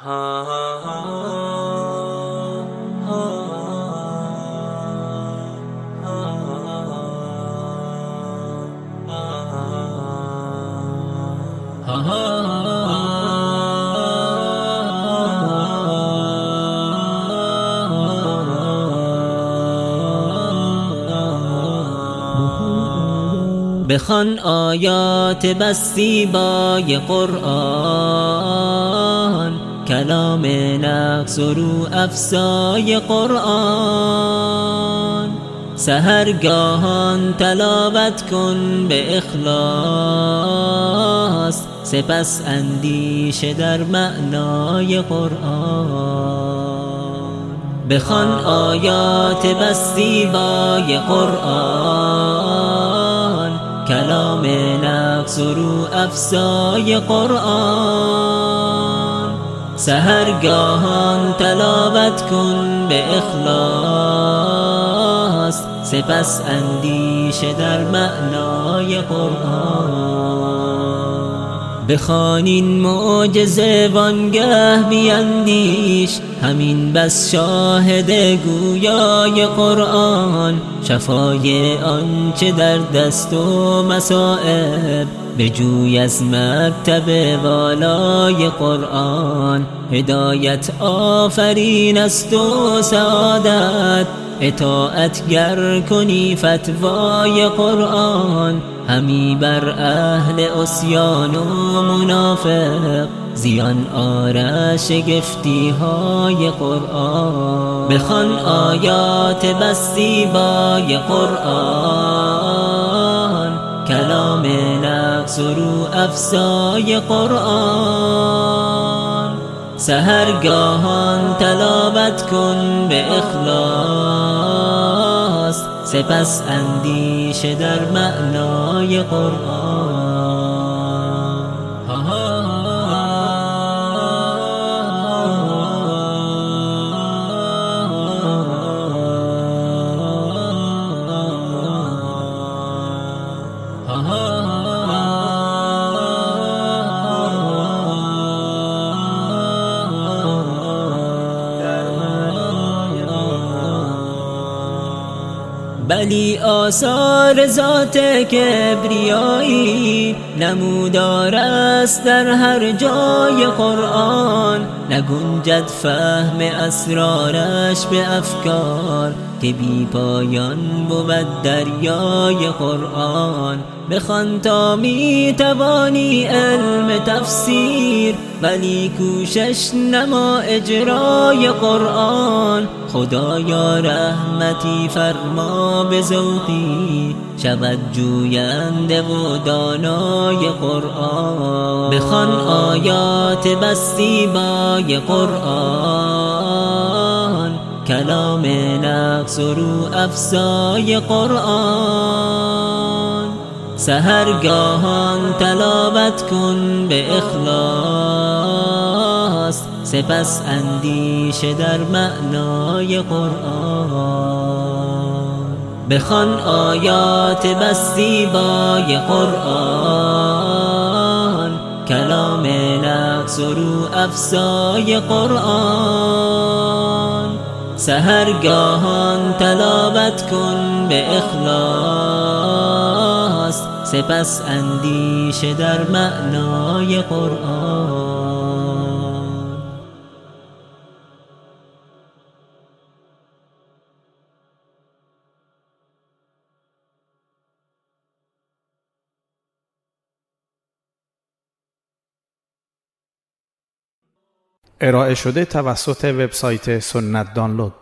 بخوان آیات بس زیبای قرآن. کلام نقص رو افزای قرآن. سحرگاهان تلاوت کن به اخلاص. سپس اندیشه در معنای قرآن. بخوان آیات بس زیبای قرآن. کلام نقص رو افزای قرآن. سحرگاهان تلاوت کن به اخلاص. سپس اندیشه در معنای قرآن. بخوان این معجزه وانگه بیندیش همین بس شاهد گویای قرآن شفای آنچه در دست و مسائب بجوی از مکتب والای قرآن. هدایت آفرین است و سعادت اطاعت گر کنی فتوای قرآن همی بر اهل اسیان و منافق. زیان آره شگفتی های قرآن. بخوان آیات بس زیبای قرآن. کلام نقص رو افزای قرآن. سحرگاهان تلاوت کن به اخلاص. سپس اندیشه در معنای قرآن. بلی آثار ذات کبریایی نمودار است در هر جای قرآن. نگنجد فهم اسرارش به افکار که بی پایان بود دریای قرآن. بخوان تا می توانی علم تفسیر ولی کوشش نما اجرای قرآن. خدایا رحمتی فرما به ذوقی شود جوینده و دانای قرآن. بخوان آیات بس زیبای قرآن. کلام نقص رو افزای قرآن. سحرگاهان تلاوت کن به اخلاص. سپس اندیشه در معنای قرآن. بخوان آیات بس زیبای قرآن. کلام نقص رو افزای قرآن. سحرگاهان تلاوت کن به اخلاص. سپس اندیشه در معنای قرآن. ارائه شده توسط وبسایت سنت دانلود.